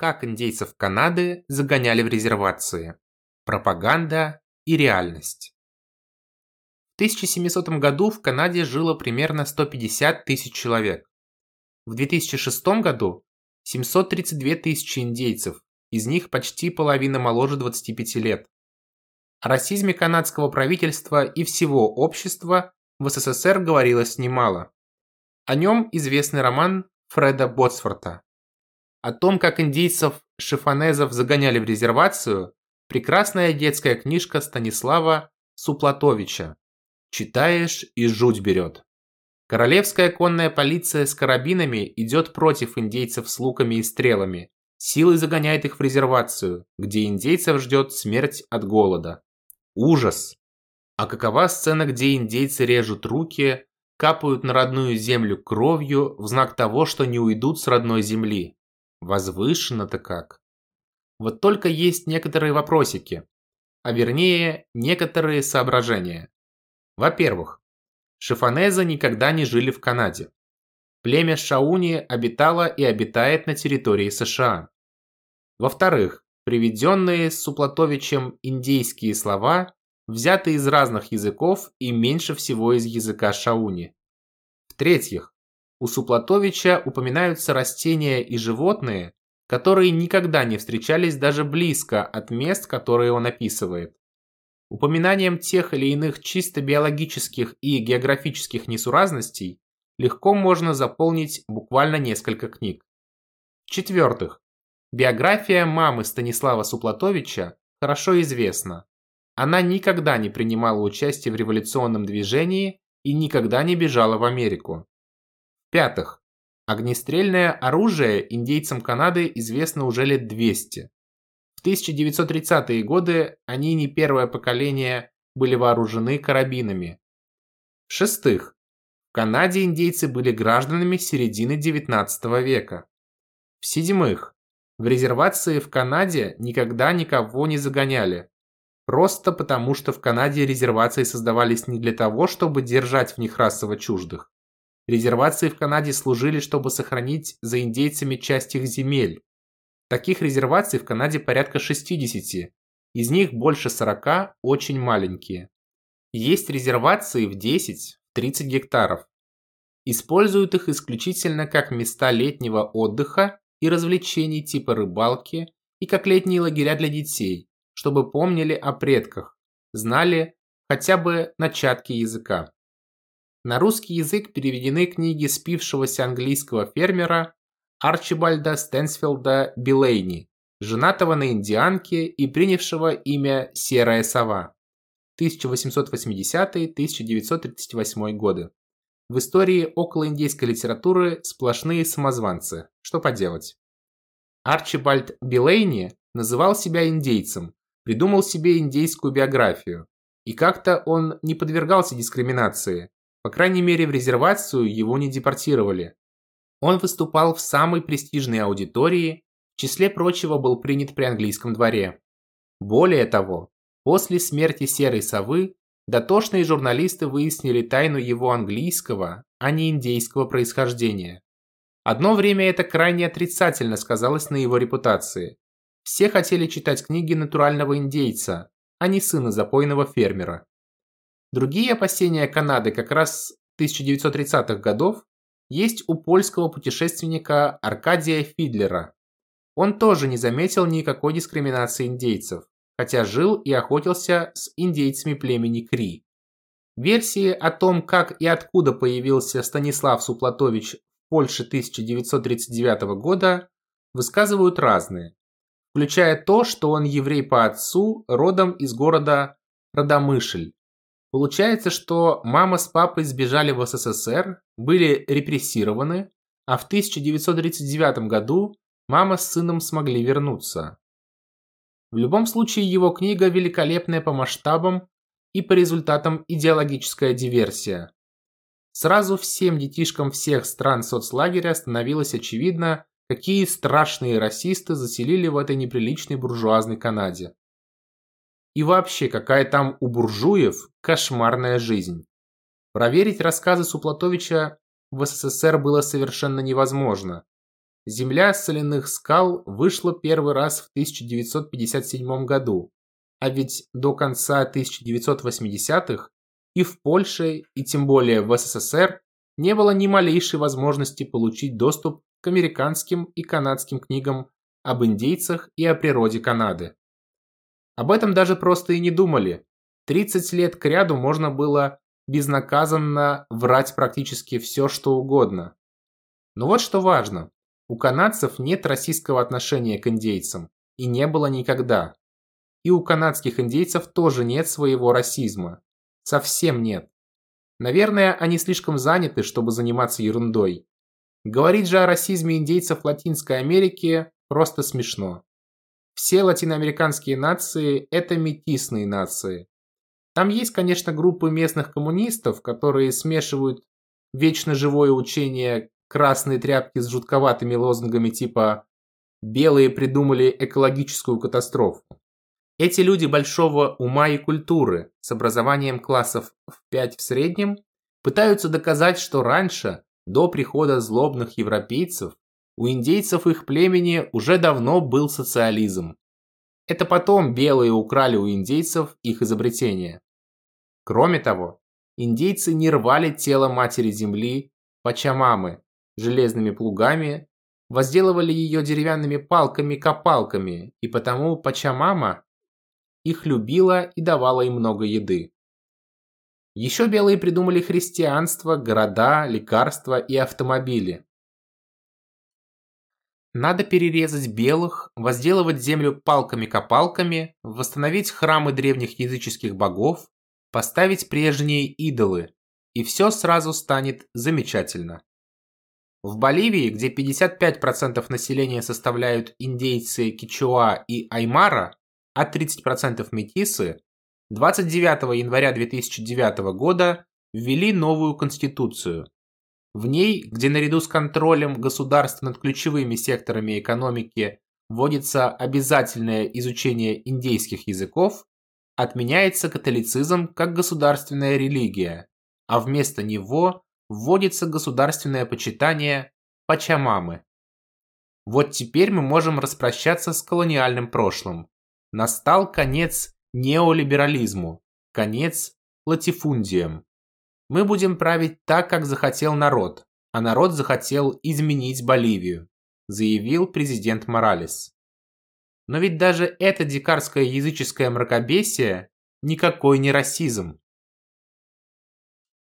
Как индейцев Канады загоняли в резервации. Пропаганда и реальность. В 1700 году в Канаде жило примерно 150 тысяч человек. В 2006 году 732 тысячи индейцев, из них почти половина моложе 25 лет. О расизме канадского правительства и всего общества в СССР говорилось немало. О нем известный роман Фреда Ботсфорта. О том, как индейцев шифонезов загоняли в резервацию, прекрасная детская книжка Станислава Суплатовича. Читаешь и жуть берет. Королевская конная полиция с карабинами идет против индейцев с луками и стрелами. Силой загоняет их в резервацию, где индейцев ждет смерть от голода. Ужас! А какова сцена, где индейцы режут руки, капают на родную землю кровью в знак того, что не уйдут с родной земли? Возвышенно-то как. Вот только есть некоторые вопросики, а вернее, некоторые соображения. Во-первых, шифонезы никогда не жили в Канаде. Племя Шауни обитало и обитает на территории США. Во-вторых, приведенные Суплатовичем индейские слова взяты из разных языков и меньше всего из языка шауни. В-третьих, у Суплатовича упоминаются растения и животные, которые никогда не встречались даже близко от мест, которые он описывает. Упоминанием тех или иных чисто биологических и географических несуразностей легко можно заполнить буквально несколько книг. В-четвертых, биография мамы Станислава Суплатовича хорошо известна. Она никогда не принимала участие в революционном движении и никогда не бежала в Америку. В-пятых, огнестрельное оружие индейцам Канады известно уже лет 200. В 1930-е годы они не первое поколение были вооружены карабинами. В-шестых, в Канаде индейцы были гражданами середины 19 века. В-седьмых, в резервации в Канаде никогда никого не загоняли, Просто потому, что в Канаде резервации создавались не для того, чтобы держать в них расово чуждых. Резервации в Канаде служили, чтобы сохранить за индейцами часть их земель. Таких резерваций в Канаде порядка 60, из них больше 40 очень маленькие. Есть резервации в 10-30 гектаров. Используют их исключительно как места летнего отдыха и развлечений типа рыбалки и как летние лагеря для детей, чтобы помнили о предках, знали хотя бы начатки языка. На русский язык переведены книги спившегося английского фермера Арчибальда Стэнсфилда Билейни, женатого на индианке и принявшего имя Серая сова, 1880-1938 годы. В истории околоиндейской литературы сплошные самозванцы. Что поделать? Арчибальд Билейни называл себя индейцем, придумал себе индейскую биографию. И как-то он не подвергался дискриминации. По крайней мере, в резервацию его не депортировали. Он выступал в самой престижной аудитории, в числе прочего был принят при английском дворе. Более того, после смерти Серой Совы дотошные журналисты выяснили тайну его английского, а не индейского происхождения. Одно время это крайне отрицательно сказалось на его репутации. Все хотели читать книги натурального индейца, а не сына запойного фермера. Другие опасения Канады как раз 1930-х годов есть у польского путешественника Аркадия Фидлера. Он тоже не заметил никакой дискриминации индейцев, хотя жил и охотился с индейцами племени Кри. Версии о том, как и откуда появился Станислав Суплатович в Польше 1939 года, высказывают разные включая то, что он еврей по отцу, родом из города Радомышль. Получается, что мама с папой сбежали в СССР, были репрессированы, а в 1939 году мама с сыном смогли вернуться. В любом случае, его книга великолепная по масштабам и по результатам идеологическая диверсия. Сразу всем детишкам всех стран соцлагеря становилось очевидно, Какие страшные расисты заселили в этой неприличной буржуазной Канаде. И вообще, какая там у буржуев кошмарная жизнь. Проверить рассказы Суплатовича в СССР было совершенно невозможно. Земля соляных скал вышла первый раз в 1957 году, а ведь до конца 1980-х и в Польше, и тем более в СССР не было ни малейшей возможности получить доступ к американским и канадским книгам об индейцах и о природе Канады. Об этом даже просто и не думали. 30 лет кряду можно было безнаказанно врать практически все, что угодно. Но вот что важно. У канадцев нет российского отношения к индейцам. И не было никогда. И у канадских индейцев тоже нет своего расизма. Совсем нет. Наверное, они слишком заняты, чтобы заниматься ерундой. Говорить же о расизме индейцев Латинской Америки просто смешно. Все латиноамериканские нации – это метисные нации. Там есть, конечно, группы местных коммунистов, которые смешивают вечно живое учение красные тряпки с жутковатыми лозунгами типа «белые придумали экологическую катастрофу». Эти люди большого ума и культуры с образованием классов в 5 в среднем пытаются доказать, что раньше, до прихода злобных европейцев, у индейцев их племени уже давно был социализм. Это потом белые украли у индейцев их изобретение. Кроме того, индейцы не рвали тело матери земли, Пачамамы, железными плугами, возделывали ее деревянными палками-копалками, и потому Пачамама их любила и давала им много еды. Еще белые придумали христианство, города, лекарства и автомобили. Надо перерезать белых, возделывать землю палками-копалками, восстановить храмы древних языческих богов, поставить прежние идолы, и все сразу станет замечательно. В Боливии, где 55% населения составляют индейцы Кичуа и Аймара, а 30% метисы, 29 января 2009 года ввели новую конституцию. В ней, где наряду с контролем государства над ключевыми секторами экономики вводится обязательное изучение индейских языков, отменяется католицизм как государственная религия, а вместо него вводится государственное почитание Пачамамы. Вот теперь мы можем распрощаться с колониальным прошлым. Настал конец неолиберализму, конец латифундиям. Мы будем править так, как захотел народ, а народ захотел изменить Боливию, заявил президент Моралес. Но ведь даже это дикарское языческое мракобесие никакой не расизм.